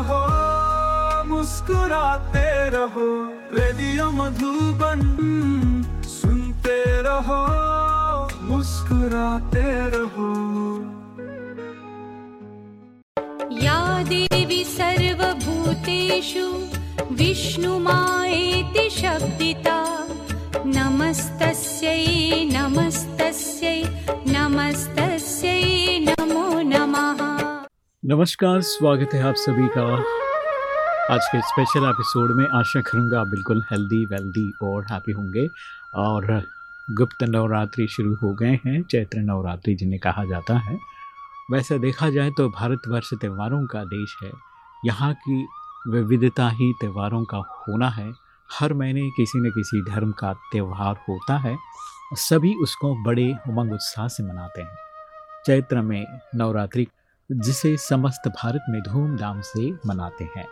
रहो मुस्कुराते रहो रेडियो मधुबन सुनते मुस्कुराते रहो। या देवी सर्वभूतेषु विष्णुमायेति शब्दिता। नमस्तस्यै नमस्तस्यै नमस्तस्यै नमो नमः नमस्कार, स्वागत है आप सभी का। आज के स्पेशल एपिसोड में आशा करूँगा आप बिल्कुल हेल्दी वेल्दी और हैप्पी होंगे। और गुप्त नवरात्रि शुरू हो गए हैं, चैत्र नवरात्रि जिन्हें कहा जाता है। वैसे देखा जाए तो भारतवर्ष त्योहारों का देश है। यहाँ की विविधता ही त्योहारों का होना है। हर महीने किसी न किसी धर्म का त्यौहार होता है। सभी उसको बड़े उमंग उत्साह से मनाते हैं। चैत्र में नवरात्रि जिसे समस्त भारत में धूमधाम से मनाते हैं।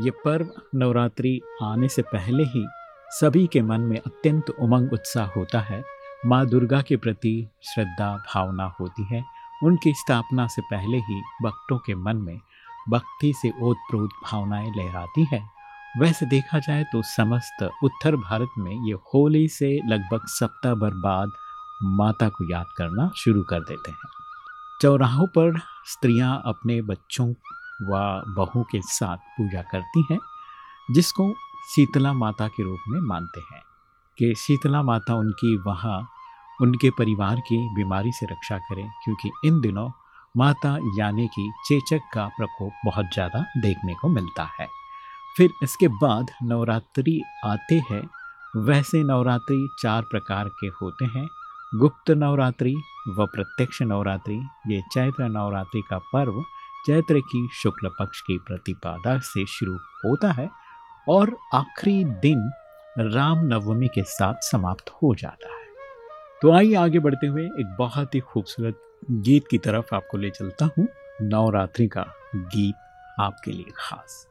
ये पर्व नवरात्रि आने से पहले ही सभी के मन में अत्यंत उमंग उत्साह होता है। माँ दुर्गा के प्रति श्रद्धा, भावना होती है। उनकी स्थापना से पहले ही भक्तों के मन में भक्ति से ओतप्रोत भावनाएँ लहराती है। वैसे देखा जाए तो समस्त उत्तर भारत में ये होली से लगभग सप्ताह भर बाद माता को याद करना शुरू कर देते हैं। चौराहों पर स्त्रियाँ अपने बच्चों व बहू के साथ पूजा करती हैं, जिसको शीतला माता के रूप में मानते हैं। कि शीतला माता उनकी, वहाँ उनके परिवार की बीमारी से रक्षा करें, क्योंकि इन दिनों माता यानी कि चेचक का प्रकोप बहुत ज़्यादा देखने को मिलता है। फिर इसके बाद नवरात्रि आते हैं। वैसे नवरात्रि चार प्रकार के होते हैं। गुप्त नवरात्रि व प्रत्यक्ष नवरात्रि, ये चैत्र नवरात्रि का पर्व चैत्र की शुक्ल पक्ष की प्रतिपादा से शुरू होता है और आखिरी दिन राम नवमी के साथ समाप्त हो जाता है। तो आइए आगे बढ़ते हुए एक बहुत ही खूबसूरत गीत की तरफ़ आपको ले चलता हूँ, नवरात्रि का गीत आपके लिए खास।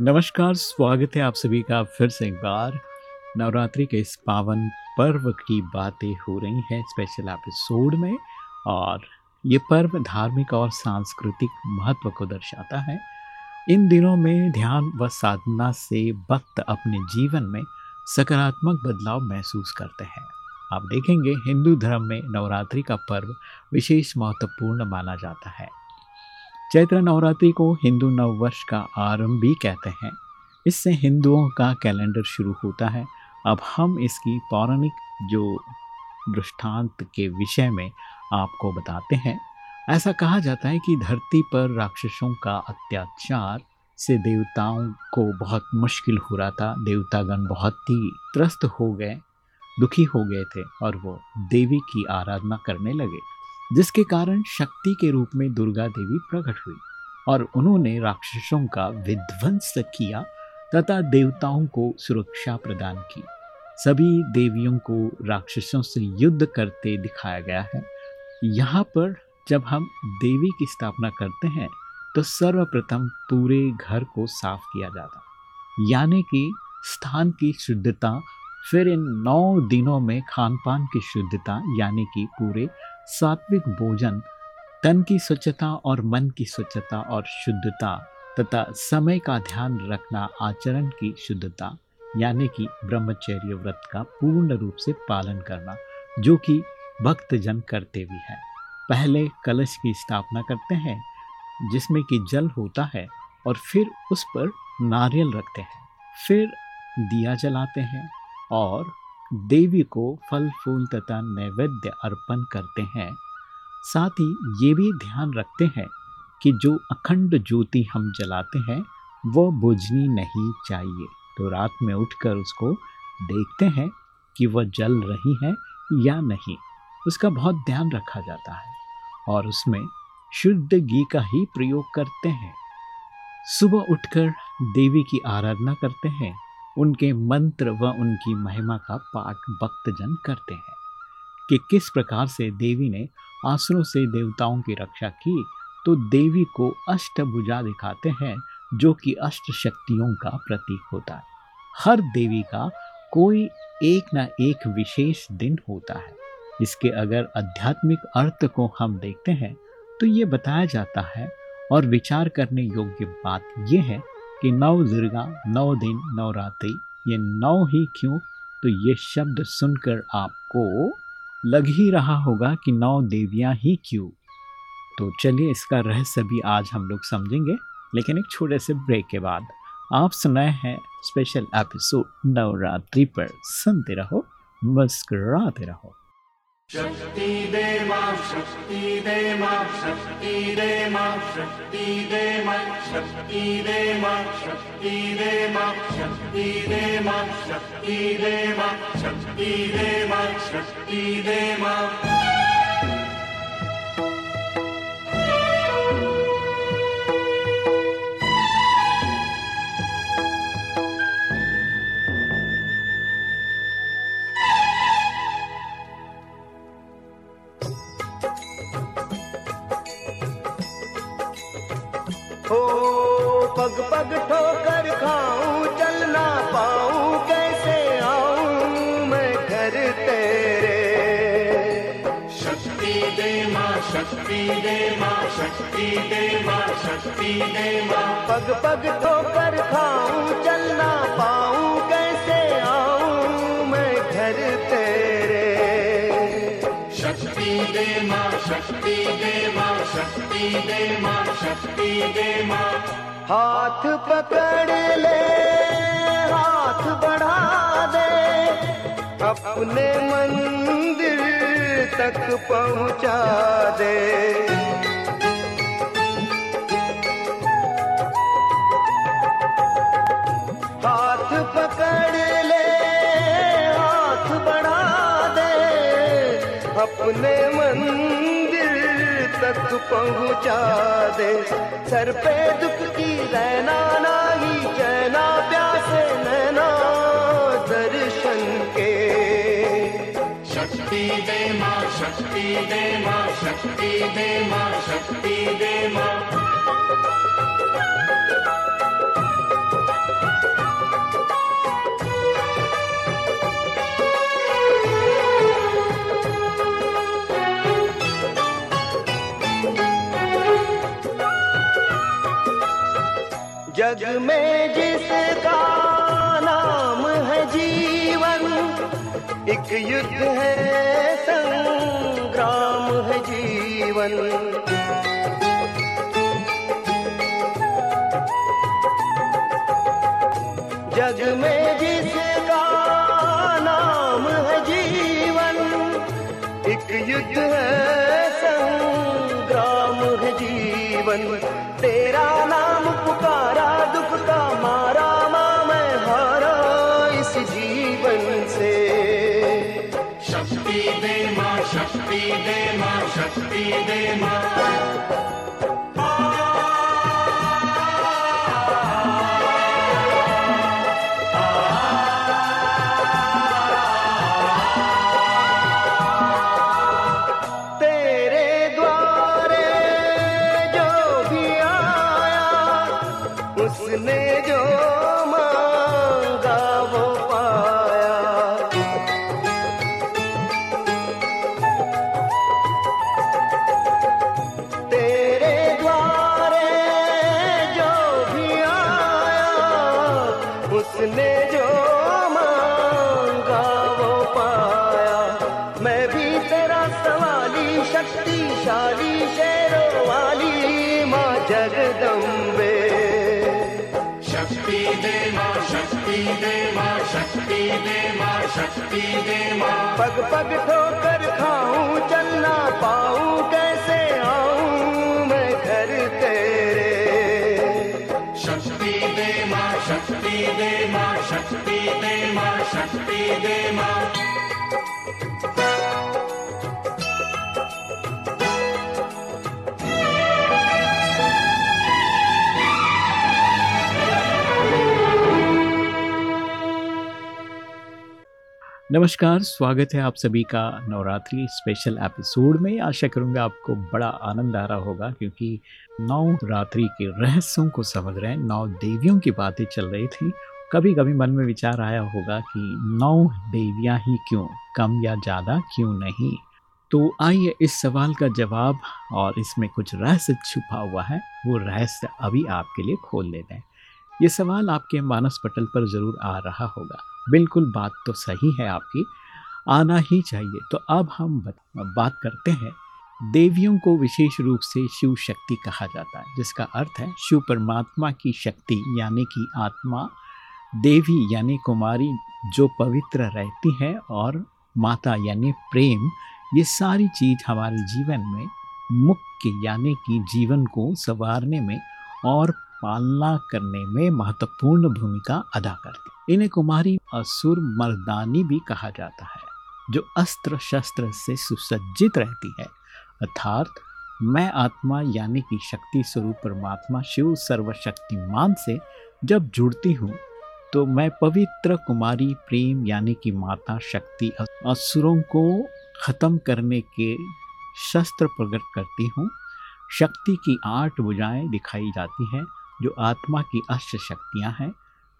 नमस्कार, स्वागत है आप सभी का फिर से एक बार नवरात्रि के इस पावन पर्व की बातें हो रही हैं स्पेशल एपिसोड में। और ये पर्व धार्मिक और सांस्कृतिक महत्व को दर्शाता है। इन दिनों में ध्यान व साधना से भक्त अपने जीवन में सकारात्मक बदलाव महसूस करते हैं। आप देखेंगे, हिंदू धर्म में नवरात्रि का पर्व विशेष महत्वपूर्ण माना जाता है। चैत्र नवरात्रि को हिंदू नववर्ष का आरंभ भी कहते हैं। इससे हिंदुओं का कैलेंडर शुरू होता है। अब हम इसकी पौराणिक जो दृष्टांत के विषय में आपको बताते हैं। ऐसा कहा जाता है कि धरती पर राक्षसों का अत्याचार से देवताओं को बहुत मुश्किल हो रहा था। देवतागण बहुत ही त्रस्त हो गए, दुखी हो गए थे और वो देवी की आराधना करने लगे। जिसके कारण शक्ति के रूप में दुर्गा देवी प्रकट हुई और उन्होंने राक्षसों का विध्वंस किया तथा देवताओं को सुरक्षा प्रदान की। सभी देवियों को राक्षसों से युद्ध करते दिखाया गया है। यहाँ पर जब हम देवी की स्थापना करते हैं तो सर्वप्रथम पूरे घर को साफ़ किया जाता। यानी कि स्थान की शुद्धता फिर इन नौ दिनों में खान पान की शुद्धता, यानी कि पूरे सात्विक भोजन, तन की स्वच्छता और मन की स्वच्छता और शुद्धता, तथा समय का ध्यान रखना आचरण की शुद्धता, यानी कि ब्रह्मचर्य व्रत का पूर्ण रूप से पालन करना, जो कि भक्तजन करते भी हैं। पहले कलश की स्थापना करते हैं, जिसमें कि जल होता है, और फिर उस पर नारियल रखते हैं। फिर दिया जलाते हैं और देवी को फल, फूल तथा नैवेद्य अर्पण करते हैं। साथ ही ये भी ध्यान रखते हैं कि जो अखंड ज्योति हम जलाते हैं वो बुझनी नहीं चाहिए। तो रात में उठकर उसको देखते हैं कि वह जल रही है या नहीं। उसका बहुत ध्यान रखा जाता है और उसमें शुद्ध घी का ही प्रयोग करते हैं। सुबह उठकर देवी की आराधना करते हैं। उनके मंत्र व उनकी महिमा का पाठ भक्तजन करते हैं कि किस प्रकार से देवी ने आसुरों से देवताओं की रक्षा की तो देवी को अष्टभुजा दिखाते हैं, जो कि अष्ट शक्तियों का प्रतीक होता है। हर देवी का कोई एक ना एक विशेष दिन होता है। इसके अगर आध्यात्मिक अर्थ को हम देखते हैं तो ये बताया जाता है और विचार करने योग्य बात यह है कि नव दुर्गा नौ दिन नवरात्रि ये नौ ही क्यों? तो ये शब्द सुनकर आपको लग ही रहा होगा कि नौ देवियाँ ही क्यों। तो चलिए इसका रहस्य भी आज हम लोग समझेंगे, लेकिन एक छोटे से ब्रेक के बाद आप सुनाए हैं स्पेशल एपिसोड नवरात्रि पर। सुनते रहो, मुस्कुराते रहो। शक्ति दे मा शक्ति दे मा शक्ति दे मा शक्ति दे माक्षे मा शक्ति दे माक्षि मा शक्ति दे शक्ति माक्षक्ति देवा शक्ति दे माँ शक्ति दे माँ शक्ति दे माँ पग पग ठोकर खाऊं चल ना पाऊँ कैसे आऊँ मैं घर तेरे? शक्ति दे माँ शक्ति दे माँ शक्ति दे माँ शक्ति दे माँ। हाथ पकड़ ले हाथ बढ़ा दे अपने मंदिर तक पहुँचा दे। हाथ पकड़ ले, हाथ बढ़ा दे। अपने मंदिर तक पहुँचा दे। सर पे दुख की रहना नाही, चैना प्यासे नैना दर्शन के। शक्ति दे माँ, शक्ति दे माँ, शक्ति दे माँ, शक्ति दे माँ। जग में जिसका एक युद्ध है, संग्राम है जीवन। जग में जिसका नाम है जीवन, एक युद्ध है, संग्राम है जीवन। तेरा नाम पुकारा शक्ति दे माँ पग पग ठोकर खाऊं चल ना पाऊँ, कैसे आऊँ मैं घर तेरे? शक्ति दे माँ, शक्ति दे माँ, शक्ति दे माँ, शक्ति दे माँ। नमस्कार, स्वागत है आप सभी का नवरात्रि स्पेशल एपिसोड में। आशा करूँगा आपको बड़ा आनंद आ रहा होगा क्योंकि नौ रात्रि के रहस्यों को समझ रहे हैं, नौ देवियों की बातें चल रही थी। कभी कभी मन में विचार आया होगा कि नौ देवियाँ ही क्यों, कम या ज़्यादा क्यों नहीं? तो आइए इस सवाल का जवाब और इसमें कुछ रहस्य छुपा हुआ है, वो रहस्य अभी आपके लिए खोल लेते हैं। ये सवाल आपके मानस पटल पर ज़रूर आ रहा होगा। बिल्कुल बात तो सही है आपकी, आना ही चाहिए। तो अब हम बात करते हैं, देवियों को विशेष रूप से शिव शक्ति कहा जाता है, जिसका अर्थ है शिव परमात्मा की शक्ति, यानी कि आत्मा, देवी यानी कुमारी जो पवित्र रहती है और माता यानी प्रेम, ये सारी चीज़ हमारे जीवन में मुख्य, यानी कि जीवन को संवारने में और पालना करने में महत्वपूर्ण भूमिका अदा करती इन्हें कुमारी असुर मर्दानी भी कहा जाता है, जो अस्त्र शस्त्र से सुसज्जित रहती है। अर्थात, मैं आत्मा यानी कि शक्ति स्वरूप परमात्मा शिव सर्वशक्तिमान से जब जुड़ती हूँ तो मैं पवित्र कुमारी प्रेम यानी कि माता शक्ति असुरों को खत्म करने के शस्त्र प्रकट करती हूँ। शक्ति की आठ भुजाएँ दिखाई जाती हैं। जो आत्मा की अष्ट शक्तियाँ हैं,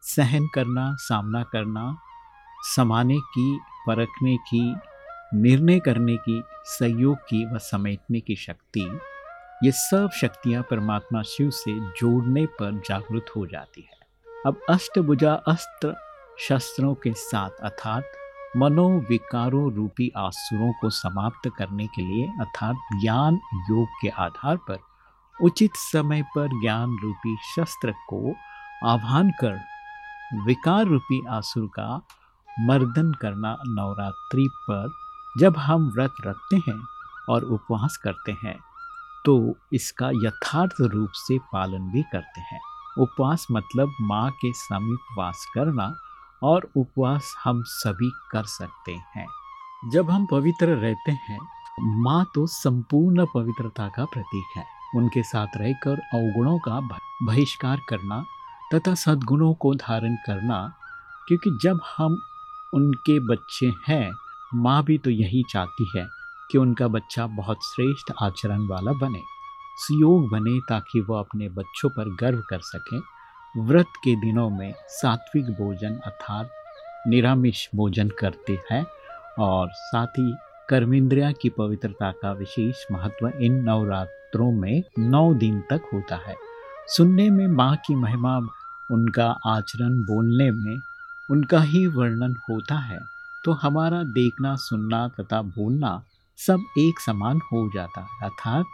सहन करना, सामना करना, समाने की, परखने की, निर्णय करने की, सहयोग की व समेटने की शक्ति, ये सब शक्तियाँ परमात्मा शिव से जोड़ने पर जागृत हो जाती है। अब अष्टभुजा अस्त्र शस्त्रों के साथ अर्थात मनोविकारों रूपी आसुरों को समाप्त करने के लिए अर्थात ज्ञान योग के आधार पर उचित समय पर ज्ञान रूपी शस्त्र को आह्वान कर, विकार रूपी आसुर का मर्दन करना नवरात्रि पर जब हम व्रत रखते हैं और उपवास करते हैं तो इसका यथार्थ रूप से पालन भी करते हैं। उपवास मतलब माँ के समीप वास करना और उपवास हम सभी कर सकते हैं। जब हम पवित्र रहते हैं, माँ तो संपूर्ण पवित्रता का प्रतीक है। उनके साथ रहकर अवगुणों का बहिष्कार करना तथा सद्गुणों को धारण करना, क्योंकि जब हम उनके बच्चे हैं, माँ भी तो यही चाहती है कि उनका बच्चा बहुत श्रेष्ठ आचरण वाला बने। सुयोग बने ताकि वह अपने बच्चों पर गर्व कर सकें। व्रत के दिनों में सात्विक भोजन अर्थात निरामिष भोजन करते हैं और साथ ही कर्मेंद्रिया की पवित्रता का विशेष महत्व इन नवरात्रों में नौ दिन तक होता है। सुनने में माँ की महिमा, उनका आचरण बोलने में उनका ही वर्णन होता है। तो हमारा देखना, सुनना तथा बोलना सब एक समान हो जाता है। अर्थात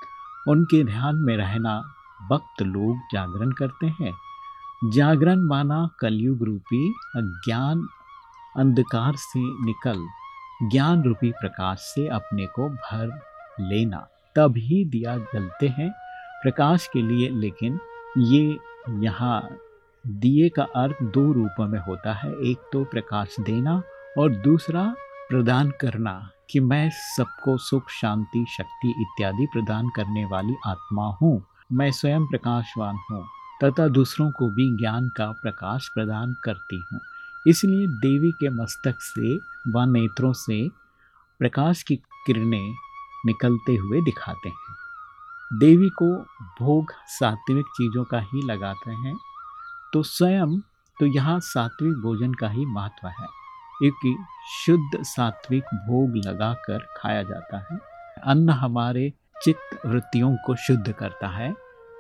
उनके ध्यान में रहना भक्त लोग जागरण करते हैं। जागरण माना कलयुग रूपी अज्ञान अंधकार से निकल ज्ञान रूपी प्रकाश से अपने को भर लेना। तभी दिया जलते हैं प्रकाश के लिए, लेकिन ये यहाँ दिए का अर्थ दो रूपों में होता है, एक तो प्रकाश देना और दूसरा प्रदान करना कि मैं सबको सुख, शांति, शक्ति इत्यादि प्रदान करने वाली आत्मा हूँ। मैं स्वयं प्रकाशवान हूँ, तथा दूसरों को भी ज्ञान का प्रकाश प्रदान करती हूँ। इसलिए देवी के मस्तक से व नेत्रों से प्रकाश की किरणें निकलते हुए दिखाते हैं। देवी को भोग सात्विक चीज़ों का ही लगाते हैं तो स्वयं तो यहाँ सात्विक भोजन का ही महत्व है, क्योंकि शुद्ध सात्विक भोग लगाकर खाया जाता है। अन्न हमारे चित्त वृत्तियों को शुद्ध करता है।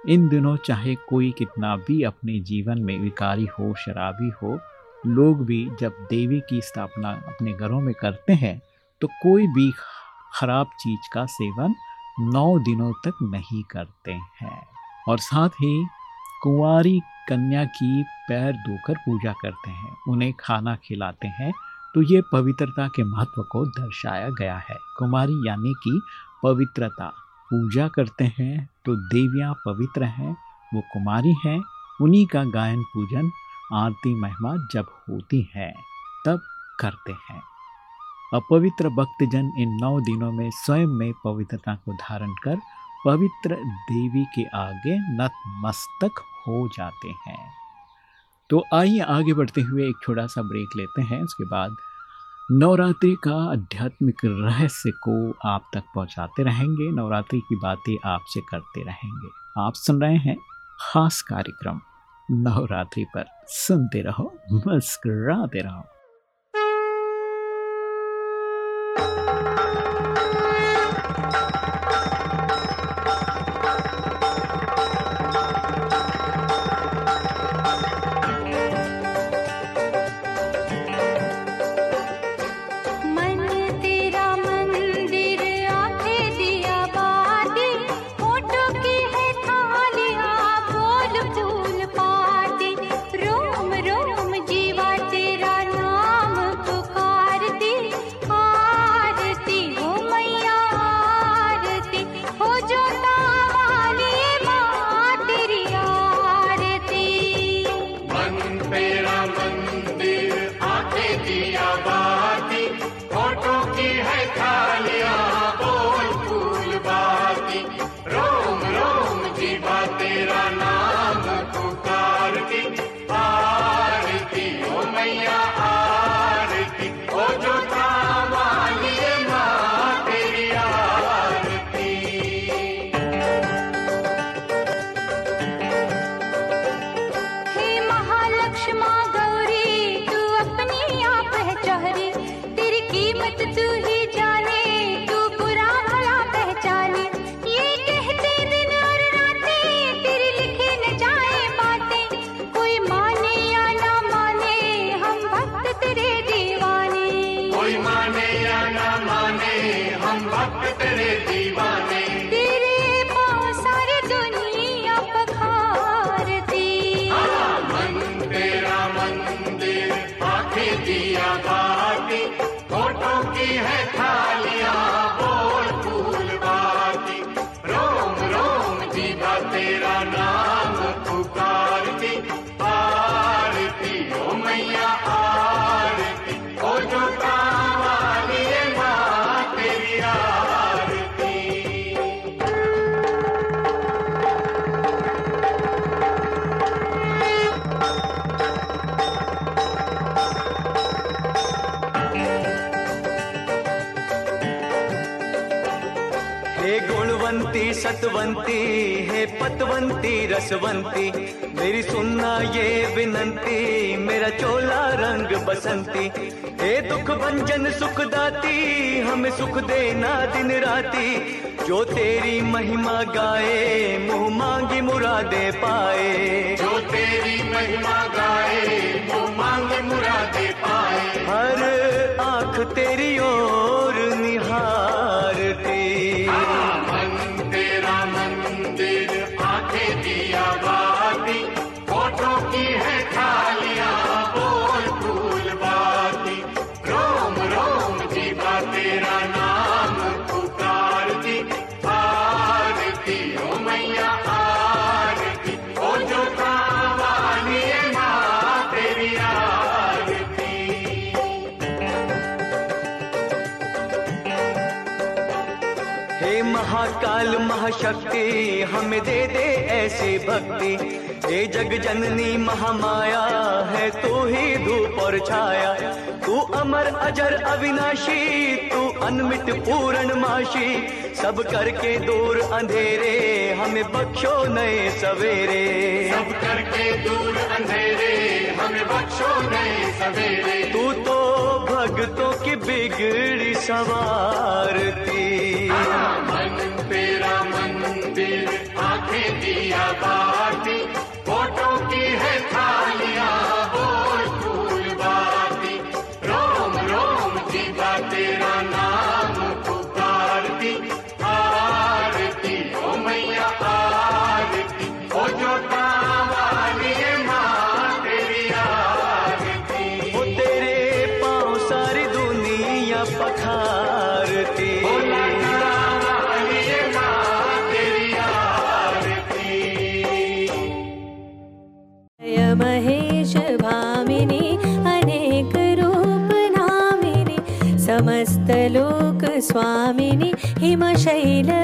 इन दिनों चाहे कोई कितना भी अपने जीवन में विकारी हो, शराबी हो लोग भी जब देवी की स्थापना अपने घरों में करते हैं तो कोई भी खराब चीज़ का सेवन नौ दिनों तक नहीं करते हैं। और साथ ही कुंवारी कन्या की पैर धोकर पूजा करते हैं, उन्हें खाना खिलाते हैं तो ये पवित्रता के महत्व को दर्शाया गया है। कुमारी यानी कि पवित्रता। पूजा करते हैं तो देवियाँ पवित्र हैं, वो कुमारी हैं, उन्हीं का गायन पूजन आरती महिमा जब होती है, तब करते हैं। अपवित्र भक्तजन इन नौ दिनों में स्वयं में पवित्रता को धारण कर पवित्र देवी के आगे नतमस्तक हो जाते हैं। तो आइए आगे बढ़ते हुए एक छोटा सा ब्रेक लेते हैं, उसके बाद नवरात्रि का आध्यात्मिक रहस्य को आप तक पहुंचाते रहेंगे। नवरात्रि की बातें आपसे करते रहेंगे। आप सुन रहे हैं खास कार्यक्रम। नवरात्रि पर सुनते रहो मुस्कुराते रहो। सतवंती हे पतवंती रसवंती। मेरी सुनना ये विनंती मेरा चोला रंग बसंती। हे दुख भंजन सुख दाती हमें सुख देना दिन राती। जो तेरी महिमा गाए मुँह मांगी मुरादे पाए। जो तेरी महिमा गाए वो मांगी मुरादे पाए। हर आँख तेरी महाशक्ति हमें दे दे ऐसी भक्ति। ये जग जननी महामाया है तू ही धूप और छाया। तू अमर अजर अविनाशी तू अनमित पूर्ण माशी। सब करके दूर अंधेरे हमें बख्शो नए सवेरे। सब करके दूर अंधेरे हमें बख्शो नए सवेरे। तू तो भक्तों की बिगड़ी सवारती। आँखें वोटों की है थालियाँ लोकस्वामिनि हिमशैलबालिका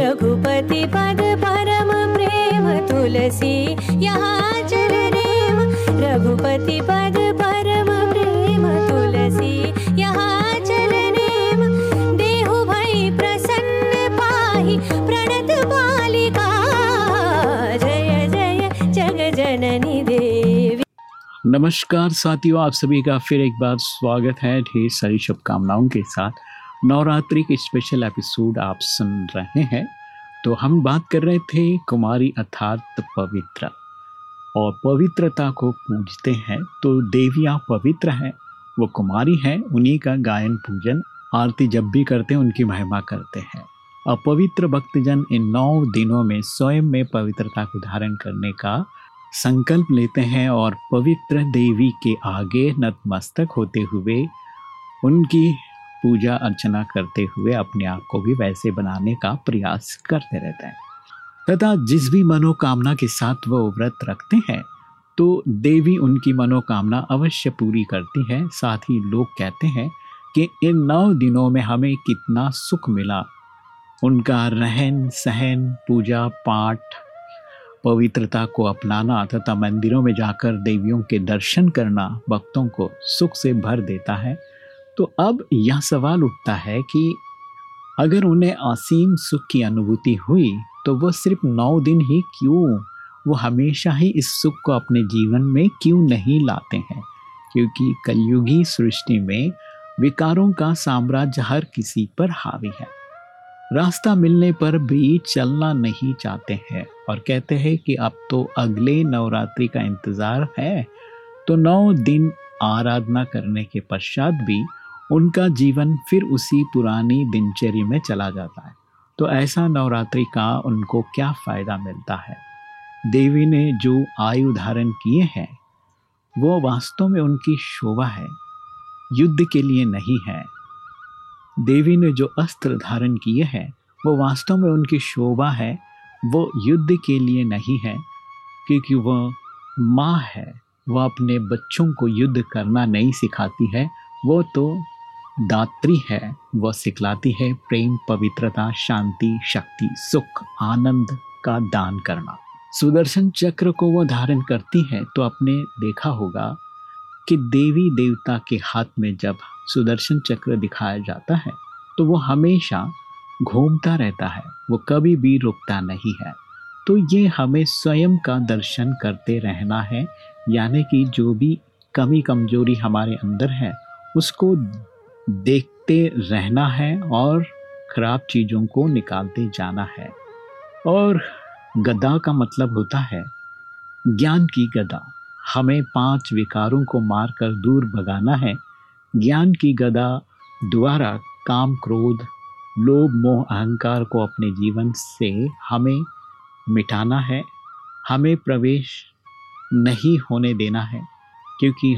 रघुपति पद परम प्रेम तुलसी यहा जलनेम रघुपति पद नमस्कार साथियों, आप सभी का फिर एक बार स्वागत है ढेर सारी शुभकामनाओं के साथ। नवरात्रि के स्पेशल एपिसोड आप सुन रहे हैं। तो हम बात कर रहे थे कुमारी अर्थात पवित्र। और पवित्रता को पूजते हैं तो देवियाँ पवित्र हैं, वो कुमारी हैं, उन्हीं का गायन, पूजन, आरती जब भी करते हैं, उनकी महिमा करते हैं। अपवित्र भक्तजन इन नौ दिनों में स्वयं में पवित्रता को धारण करने का संकल्प लेते हैं और पवित्र देवी के आगे नतमस्तक होते हुए उनकी पूजा अर्चना करते हुए अपने आप को भी वैसे बनाने का प्रयास करते रहते हैं। तथा जिस भी मनोकामना के साथ वह व्रत रखते हैं तो देवी उनकी मनोकामना अवश्य पूरी करती है। साथ ही लोग कहते हैं कि इन नौ दिनों में हमें कितना सुख मिला। उनका रहन सहन पूजा पाठ पवित्रता को अपनाना तथा मंदिरों में जाकर देवियों के दर्शन करना भक्तों को सुख से भर देता है तो अब यह सवाल उठता है कि अगर उन्हें असीम सुख की अनुभूति हुई तो वह सिर्फ़ नौ दिन ही क्यों, वो हमेशा ही इस सुख को अपने जीवन में क्यों नहीं लाते हैं? क्योंकि कलयुगी सृष्टि में विकारों का साम्राज्य हर किसी पर हावी है। रास्ता मिलने पर भी चलना नहीं चाहते हैं और कहते हैं कि अब तो अगले नवरात्रि का इंतज़ार है। तो नौ दिन आराधना करने के पश्चात भी उनका जीवन फिर उसी पुरानी दिनचर्या में चला जाता है। तो ऐसा नवरात्रि का उनको क्या फ़ायदा मिलता है? देवी ने जो आयु धारण किए हैं, वो वास्तव में उनकी शोभा है, युद्ध के लिए नहीं है। देवी ने जो अस्त्र धारण किए हैं, वो वास्तव में उनकी शोभा है, वो युद्ध के लिए नहीं है, क्योंकि वह माँ है वह अपने बच्चों को युद्ध करना नहीं सिखाती है, वो तो दात्री है वह सिखलाती है प्रेम, पवित्रता, शांति, शक्ति, सुख, आनंद का दान करना। सुदर्शन चक्र को वह धारण करती है तो आपने देखा होगा कि देवी देवता के हाथ में जब सुदर्शन चक्र दिखाया जाता है तो वो हमेशा घूमता रहता है, वो कभी भी रुकता नहीं है। तो ये हमें स्वयं का दर्शन करते रहना है, यानी कि जो भी कमी कमज़ोरी हमारे अंदर है, उसको देखते रहना है और खराब चीज़ों को निकालते जाना है। और गदा का मतलब होता है ज्ञान की गदा। हमें पाँच विकारों को मारकर दूर भगाना है ज्ञान की गदा, द्वारा काम क्रोध, लोभ, मोह, अहंकार को अपने जीवन से हमें मिटाना है, हमें प्रवेश नहीं होने देना है, क्योंकि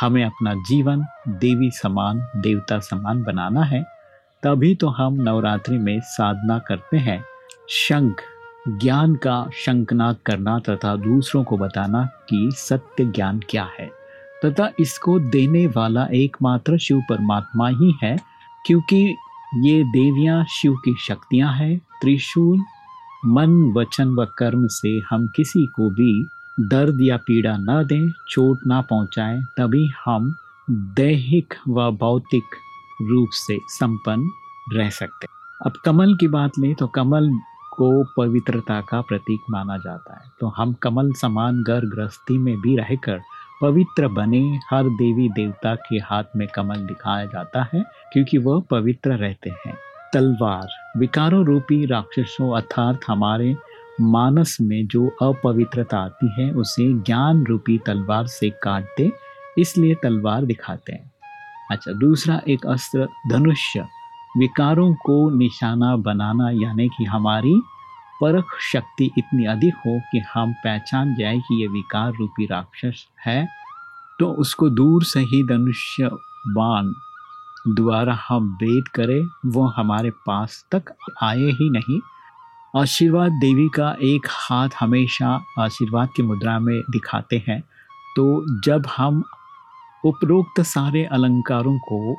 हमें अपना जीवन देवी समान, देवता समान बनाना है, तभी तो हम नवरात्रि में साधना करते हैं। शंख, ज्ञान का शंखनाद करना तथा दूसरों को बताना कि सत्य ज्ञान क्या है। तथा इसको देने वाला एकमात्र शिव परमात्मा ही है, क्योंकि ये देवियाँ शिव की शक्तियाँ हैं। त्रिशूल, मन, वचन व कर्म से हम किसी को भी दर्द या पीड़ा न दें, चोट ना पहुंचाएँ, तभी हम दैहिक व भौतिक रूप से संपन्न रह सकते अब कमल की बात लें तो कमल को पवित्रता का प्रतीक माना जाता है। तो हम कमल समान घर गृहस्थी में भी रहकर पवित्र बने हर देवी देवता के हाथ में कमल दिखाया जाता है, क्योंकि वह पवित्र रहते हैं। तलवार, विकारों रूपी राक्षसों अर्थात हमारे मानस में जो अपवित्रता आती है, उसे ज्ञान रूपी तलवार से काटते, इसलिए तलवार दिखाते हैं। अच्छा दूसरा एक अस्त्र, धनुष्य। विकारों को निशाना बनाना, यानी कि हमारी परख शक्ति इतनी अधिक हो कि हम पहचान जाए कि ये विकार रूपी राक्षस है तो उसको दूर से ही धनुष्य बाण द्वारा हम वेद करें। वो हमारे पास तक आए ही नहीं। आशीर्वाद देवी का एक हाथ हमेशा आशीर्वाद की मुद्रा में दिखाते हैं। तो जब हम उपरोक्त सारे अलंकारों को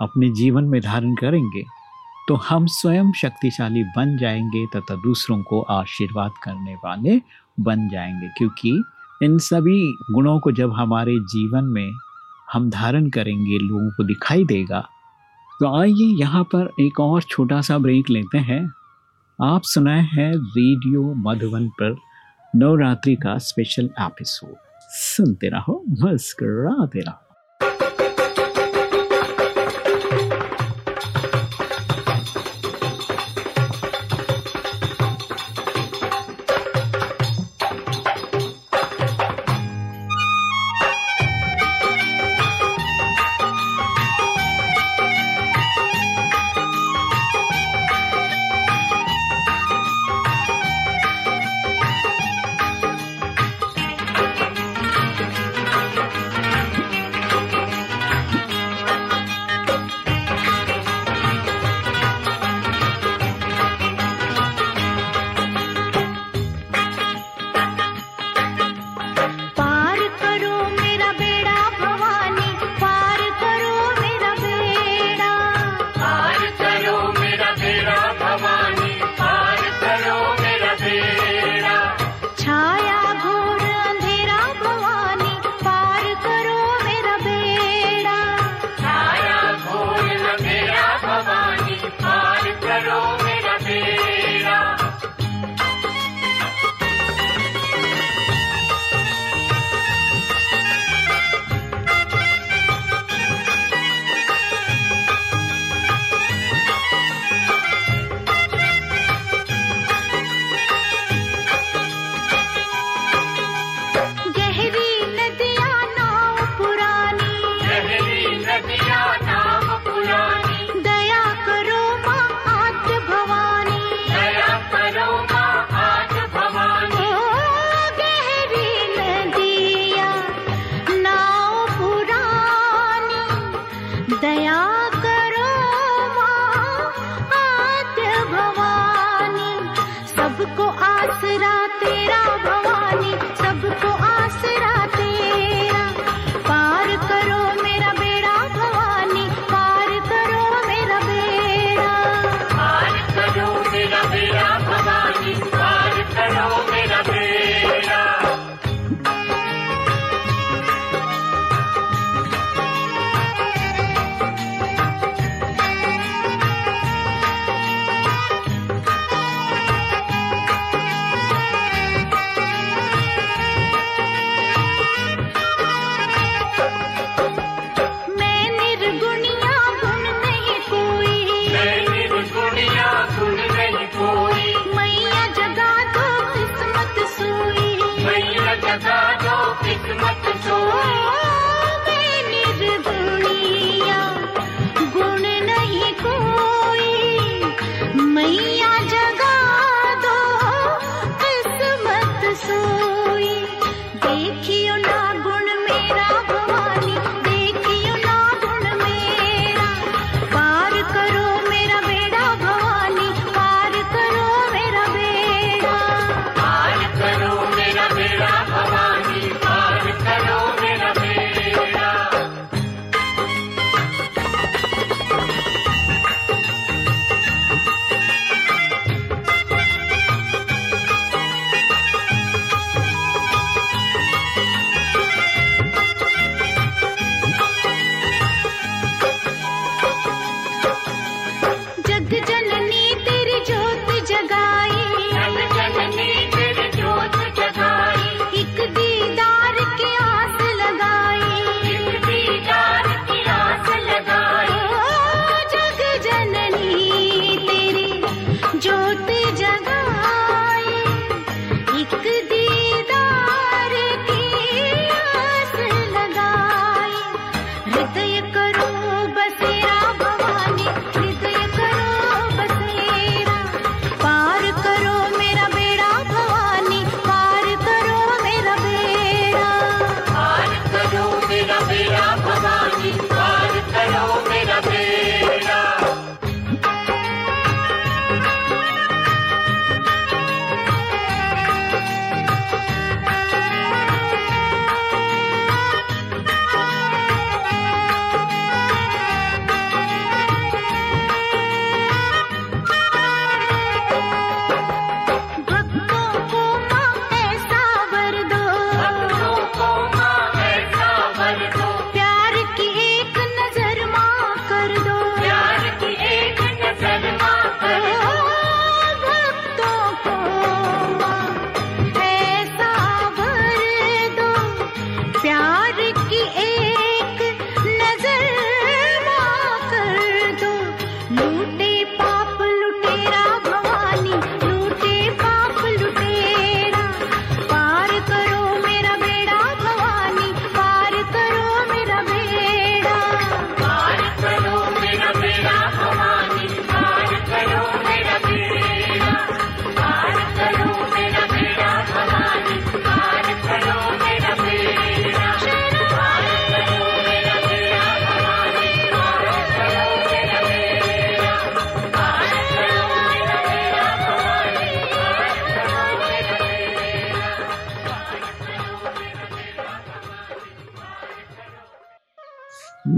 अपने जीवन में धारण करेंगे तो हम स्वयं शक्तिशाली बन जाएँगे तथा दूसरों को आशीर्वाद करने वाले बन जाएँगे। क्योंकि इन सभी गुणों को जब हमारे जीवन में हम धारण करेंगे, लोगों को दिखाई देगा तो आइए यहाँ पर एक और छोटा सा ब्रेक लेते हैं। आप सुनाए हैं रेडियो मधुबन पर नवरात्रि का स्पेशल एपिसोड। सुनते रहो, मुस्कराते रहो।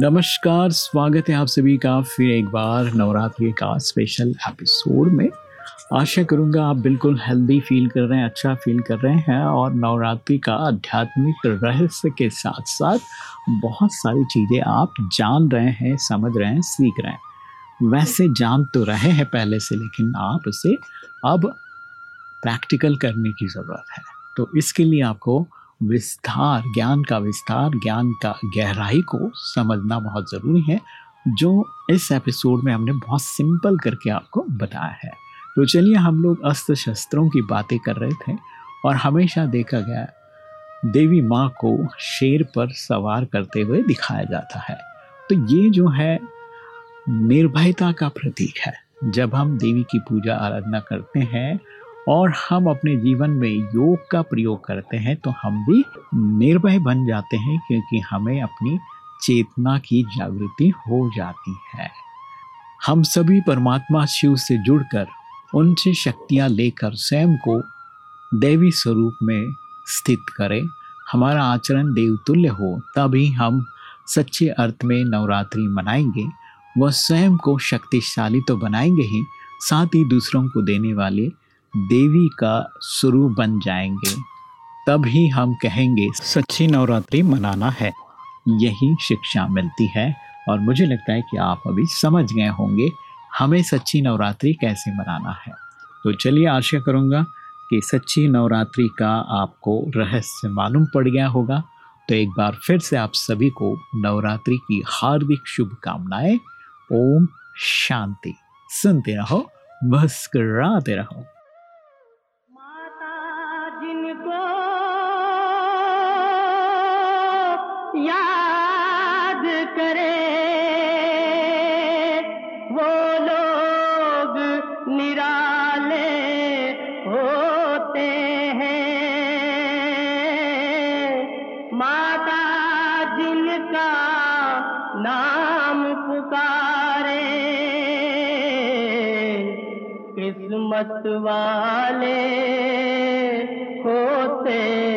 नमस्कार, स्वागत है आप सभी का फिर एक बार नवरात्रि का स्पेशल एपिसोड में। आशा करूँगा आप बिल्कुल हेल्दी फील कर रहे हैं अच्छा फील कर रहे हैं और नवरात्रि का आध्यात्मिक रहस्य के साथ साथ बहुत सारी चीज़ें आप जान रहे हैं, समझ रहे हैं, सीख रहे हैं। वैसे जान तो रहे हैं पहले से, लेकिन आप उसे अब प्रैक्टिकल करने की ज़रूरत है। तो इसके लिए आपको विस्तार, ज्ञान का विस्तार, ज्ञान का गहराई को समझना बहुत ज़रूरी है, जो इस एपिसोड में हमने बहुत सिंपल करके आपको बताया है। तो चलिए हम लोग अस्त्र शस्त्रों की बातें कर रहे थे और हमेशा देखा गया, देवी माँ को शेर पर सवार करते हुए दिखाया जाता है। तो ये जो है, निर्भयता का प्रतीक है। जब हम देवी की पूजा आराधना करते हैं और हम अपने जीवन में योग का प्रयोग करते हैं तो हम भी निर्भय बन जाते हैं, क्योंकि हमें अपनी चेतना की जागृति हो जाती है। हम सभी परमात्मा शिव से जुड़कर उनसे शक्तियाँ लेकर स्वयं को देवी स्वरूप में स्थित करें, हमारा आचरण देवतुल्य हो, तभी हम सच्चे अर्थ में नवरात्रि मनाएँगे, वह स्वयं को शक्तिशाली तो बनाएँगे ही, साथ ही दूसरों को देने वाले देवी का स्वरूप बन जाएँगे। तभी हम कहेंगे, सच्ची नवरात्रि मनाना है। यही शिक्षा मिलती है और मुझे लगता है कि आप अभी समझ गए होंगे, हमें सच्ची नवरात्रि कैसे मनाना है? तो चलिए आशा करूँगा कि सच्ची नवरात्रि का आपको रहस्य मालूम पड़ गया होगा। तो एक बार फिर से आप सभी को नवरात्रि की हार्दिक शुभकामनाएँ। ओम शांति। सुनते रहो, मुस्कुराते रहो। मतवाले वाले होते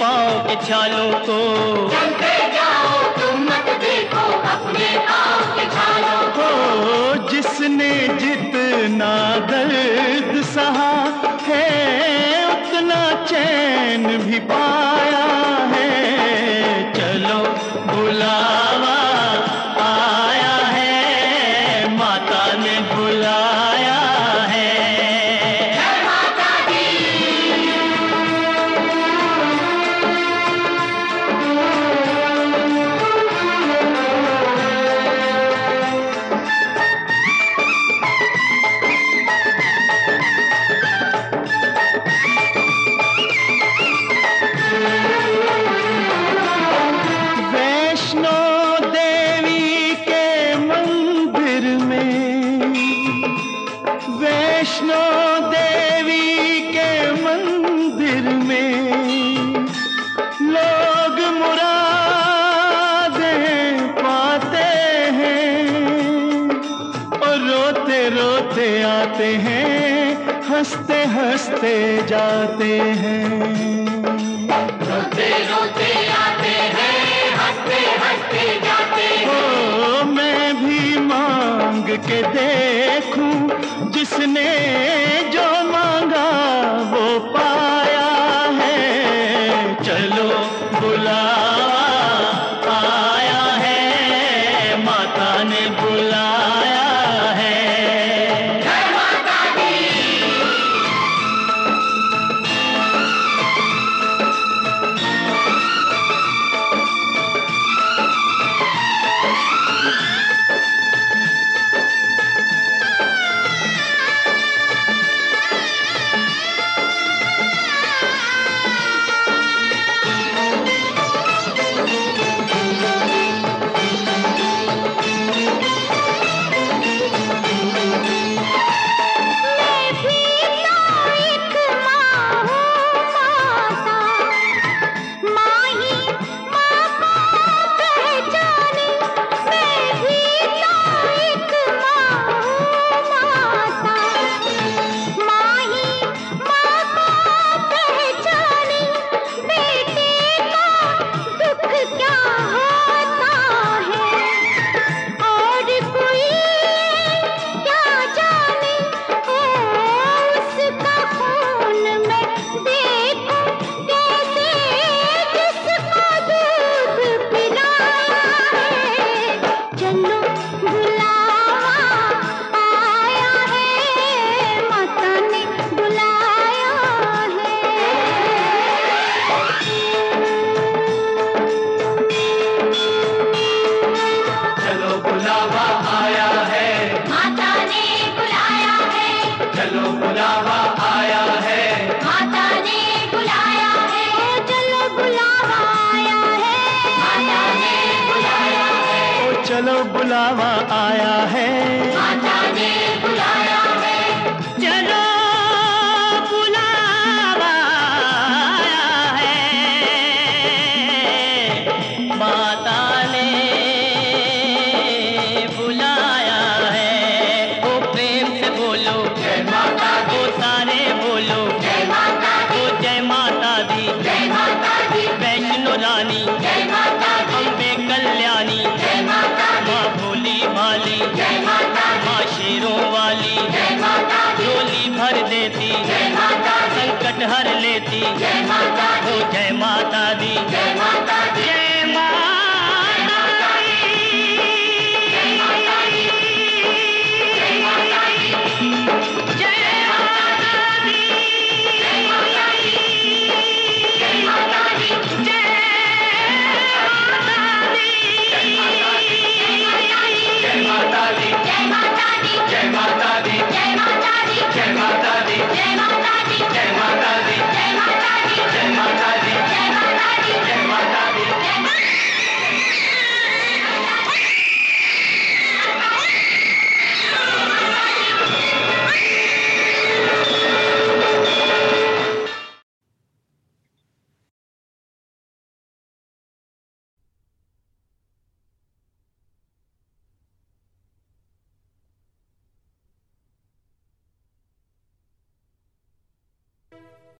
पाँव के छालों को। जाओ तुम मत देखो अपने के छालों को। ओ, जिसने जितना दर्द सहा है उतना चैन भी पाया है। चलो बुलावा